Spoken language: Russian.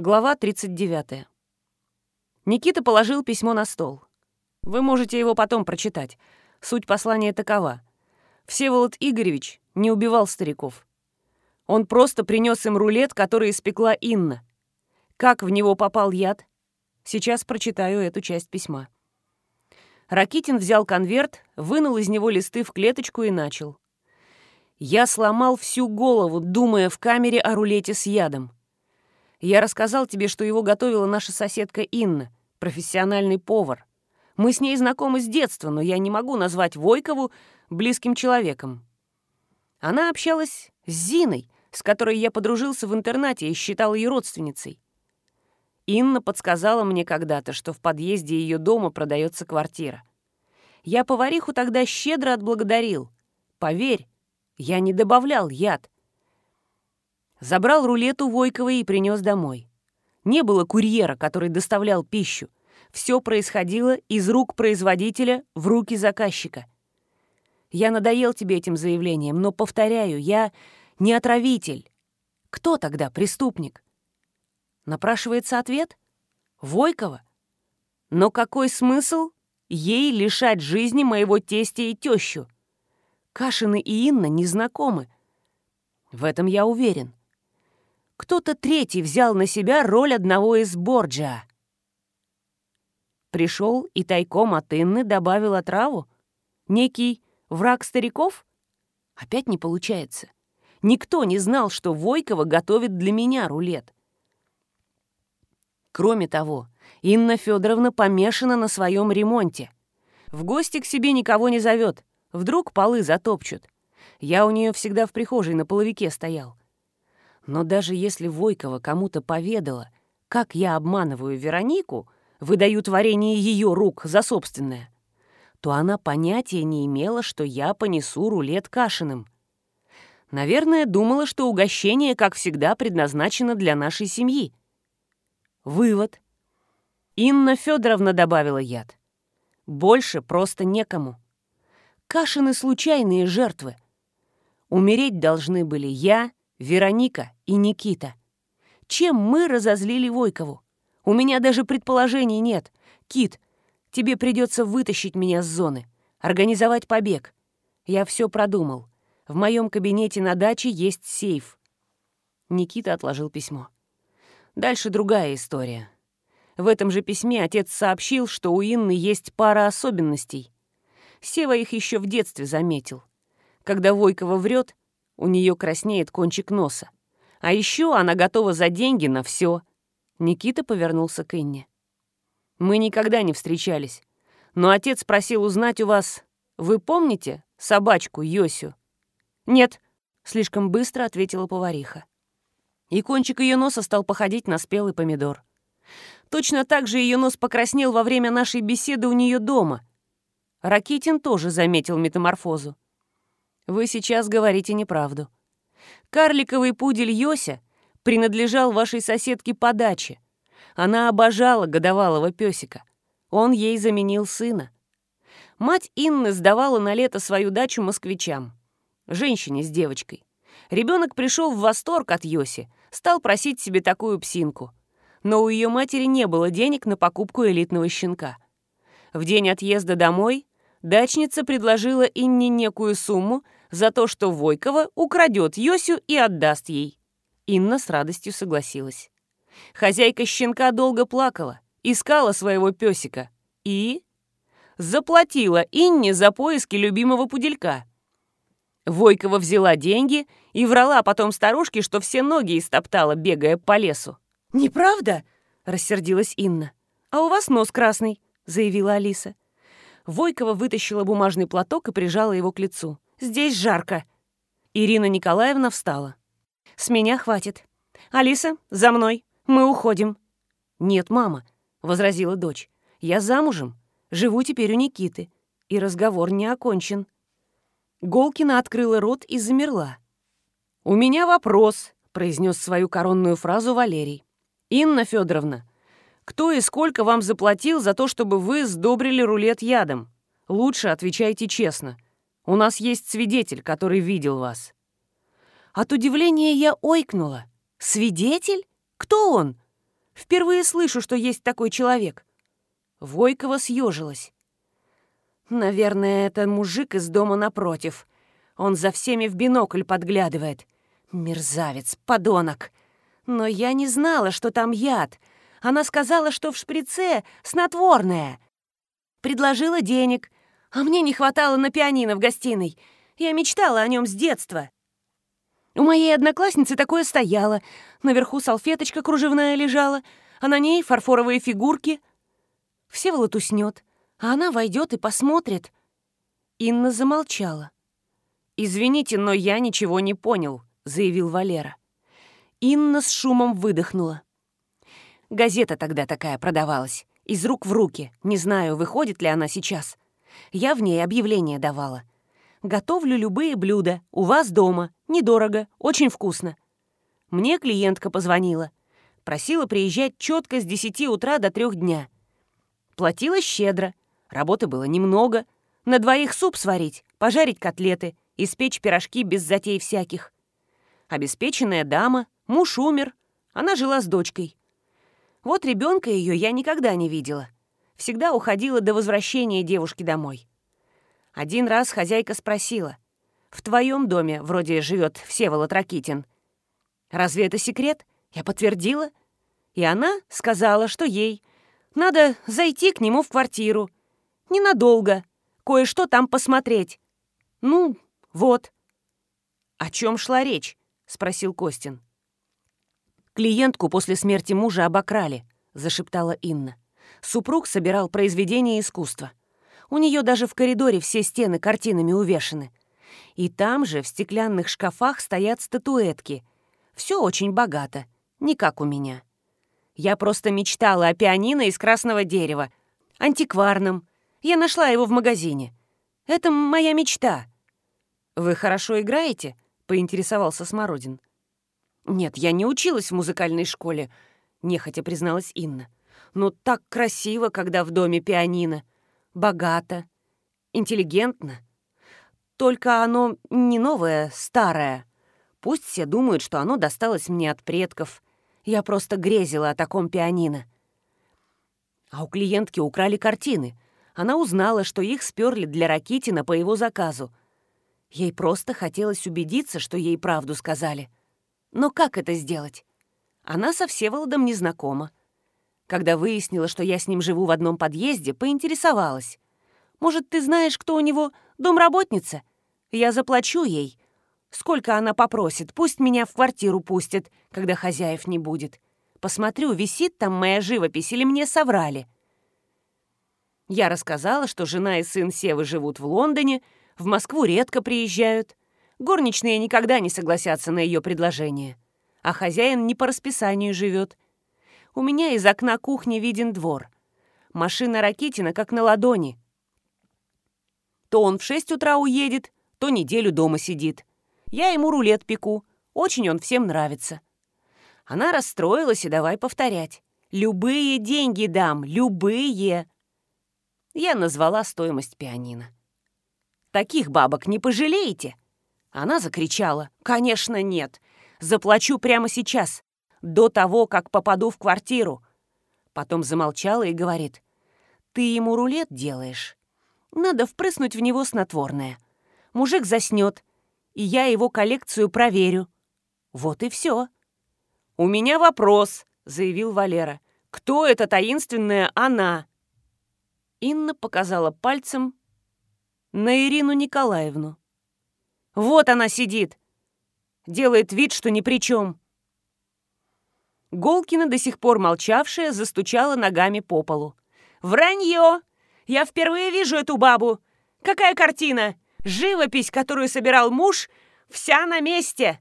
Глава 39. Никита положил письмо на стол. Вы можете его потом прочитать. Суть послания такова. Всеволод Игоревич не убивал стариков. Он просто принес им рулет, который испекла Инна. Как в него попал яд? Сейчас прочитаю эту часть письма. Ракитин взял конверт, вынул из него листы в клеточку и начал. «Я сломал всю голову, думая в камере о рулете с ядом. Я рассказал тебе, что его готовила наша соседка Инна, профессиональный повар. Мы с ней знакомы с детства, но я не могу назвать Войкову близким человеком. Она общалась с Зиной, с которой я подружился в интернате и считал ее родственницей. Инна подсказала мне когда-то, что в подъезде ее дома продается квартира. Я повариху тогда щедро отблагодарил. Поверь, я не добавлял яд. Забрал рулет у Войковой и принес домой. Не было курьера, который доставлял пищу. Все происходило из рук производителя в руки заказчика. Я надоел тебе этим заявлением, но, повторяю, я не отравитель. Кто тогда преступник? Напрашивается ответ? Войкова? Но какой смысл ей лишать жизни моего тестя и тещу? Кашины и Инна не знакомы. В этом я уверен кто-то третий взял на себя роль одного из Борджа. Пришел и тайком от Инны добавил отраву? Некий враг стариков? Опять не получается. Никто не знал, что Войкова готовит для меня рулет. Кроме того, Инна Федоровна помешана на своем ремонте. В гости к себе никого не зовет. Вдруг полы затопчут. Я у нее всегда в прихожей на половике стоял. Но даже если Войкова кому-то поведала, как я обманываю Веронику, выдаю творение ее рук за собственное, то она понятия не имела, что я понесу рулет Кашиным. Наверное, думала, что угощение, как всегда, предназначено для нашей семьи. Вывод. Инна Федоровна добавила яд. Больше просто некому. Кашины случайные жертвы. Умереть должны были я, Вероника и Никита. Чем мы разозлили Войкову? У меня даже предположений нет. Кит, тебе придется вытащить меня с зоны, организовать побег. Я все продумал. В моем кабинете на даче есть сейф. Никита отложил письмо. Дальше другая история. В этом же письме отец сообщил, что у Инны есть пара особенностей. Сева их еще в детстве заметил. Когда Войкова врет, у нее краснеет кончик носа. А еще она готова за деньги на все. Никита повернулся к Инне. «Мы никогда не встречались. Но отец просил узнать у вас... Вы помните собачку Йосю?» «Нет», — слишком быстро ответила повариха. И кончик ее носа стал походить на спелый помидор. Точно так же ее нос покраснел во время нашей беседы у нее дома. Ракитин тоже заметил метаморфозу. Вы сейчас говорите неправду. Карликовый пудель Йося принадлежал вашей соседке по даче. Она обожала годовалого песика. Он ей заменил сына. Мать Инны сдавала на лето свою дачу москвичам. Женщине с девочкой. Ребенок пришел в восторг от Йоси, стал просить себе такую псинку. Но у ее матери не было денег на покупку элитного щенка. В день отъезда домой дачница предложила Инне некую сумму, за то, что Войкова украдет Йосю и отдаст ей. Инна с радостью согласилась. Хозяйка щенка долго плакала, искала своего песика и... заплатила Инне за поиски любимого пуделька. Войкова взяла деньги и врала потом старушке, что все ноги истоптала, бегая по лесу. «Неправда?» — рассердилась Инна. «А у вас нос красный», — заявила Алиса. Войкова вытащила бумажный платок и прижала его к лицу. Здесь жарко». Ирина Николаевна встала. «С меня хватит. Алиса, за мной. Мы уходим». «Нет, мама», — возразила дочь. «Я замужем. Живу теперь у Никиты. И разговор не окончен». Голкина открыла рот и замерла. «У меня вопрос», — произнес свою коронную фразу Валерий. «Инна Федоровна, кто и сколько вам заплатил за то, чтобы вы сдобрили рулет ядом? Лучше отвечайте честно. У нас есть свидетель, который видел вас». От удивления я ойкнула. «Свидетель? Кто он?» Впервые слышу, что есть такой человек». Войкова съежилась. «Наверное, это мужик из дома напротив. Он за всеми в бинокль подглядывает. Мерзавец, подонок. Но я не знала, что там яд. Она сказала, что в шприце снотворное. Предложила денег, а мне не хватало на пианино в гостиной. Я мечтала о нем с детства. У моей одноклассницы такое стояло. Наверху салфеточка кружевная лежала, а на ней фарфоровые фигурки. Всеволод уснет, а она войдет и посмотрит. Инна замолчала. «Извините, но я ничего не понял», — заявил Валера. Инна с шумом выдохнула. Газета тогда такая продавалась. Из рук в руки. Не знаю, выходит ли она сейчас. Я в ней объявление давала. Готовлю любые блюда. У вас дома. Недорого. Очень вкусно. Мне клиентка позвонила. Просила приезжать четко с 10 утра до 3 дня. Платила щедро. Работы было немного. На двоих суп сварить, пожарить котлеты, испечь пирожки без затей всяких. Обеспеченная дама, муж умер, она жила с дочкой. Вот ребенка ее я никогда не видела. Всегда уходила до возвращения девушки домой. Один раз хозяйка спросила, «В твоем доме вроде живет Всеволод Ракитин. Разве это секрет?» Я подтвердила. И она сказала, что ей надо зайти к нему в квартиру. Ненадолго. Кое-что там посмотреть. Ну, вот. «О чем шла речь?» — спросил Костин. «Клиентку после смерти мужа обокрали», — зашептала Инна. Супруг собирал произведения искусства. У нее даже в коридоре все стены картинами увешаны. И там же в стеклянных шкафах стоят статуэтки. Все очень богато, не как у меня. Я просто мечтала о пианино из красного дерева, антикварном. Я нашла его в магазине. Это моя мечта. «Вы хорошо играете?» — поинтересовался Смородин. «Нет, я не училась в музыкальной школе», — нехотя призналась Инна. «Но так красиво, когда в доме пианино. Богато, интеллигентно. Только оно не новое, старое. Пусть все думают, что оно досталось мне от предков. Я просто грезила о таком пианино». А у клиентки украли картины. Она узнала, что их сперли для Ракитина по его заказу — Ей просто хотелось убедиться, что ей правду сказали. Но как это сделать? Она со Всеволодом не знакома. Когда выяснила, что я с ним живу в одном подъезде, поинтересовалась. «Может, ты знаешь, кто у него домработница? Я заплачу ей. Сколько она попросит, пусть меня в квартиру пустят, когда хозяев не будет. Посмотрю, висит там моя живопись или мне соврали». Я рассказала, что жена и сын Севы живут в Лондоне, в Москву редко приезжают. Горничные никогда не согласятся на ее предложение. А хозяин не по расписанию живет. У меня из окна кухни виден двор. Машина Ракитина как на ладони. То он в шесть утра уедет, то неделю дома сидит. Я ему рулет пеку. Очень он всем нравится. Она расстроилась и давай повторять. «Любые деньги дам, любые!» Я назвала стоимость пианино. Таких бабок не пожалеете?» Она закричала. «Конечно, нет. Заплачу прямо сейчас, до того, как попаду в квартиру». Потом замолчала и говорит. «Ты ему рулет делаешь? Надо впрыснуть в него снотворное. Мужик заснет, и я его коллекцию проверю. Вот и все». «У меня вопрос», — заявил Валера. «Кто эта таинственная она?» Инна показала пальцем на Ирину Николаевну. Вот она сидит, делает вид, что ни при чем. Голкина, до сих пор молчавшая, застучала ногами по полу. «Вранье! Я впервые вижу эту бабу! Какая картина! Живопись, которую собирал муж, вся на месте!»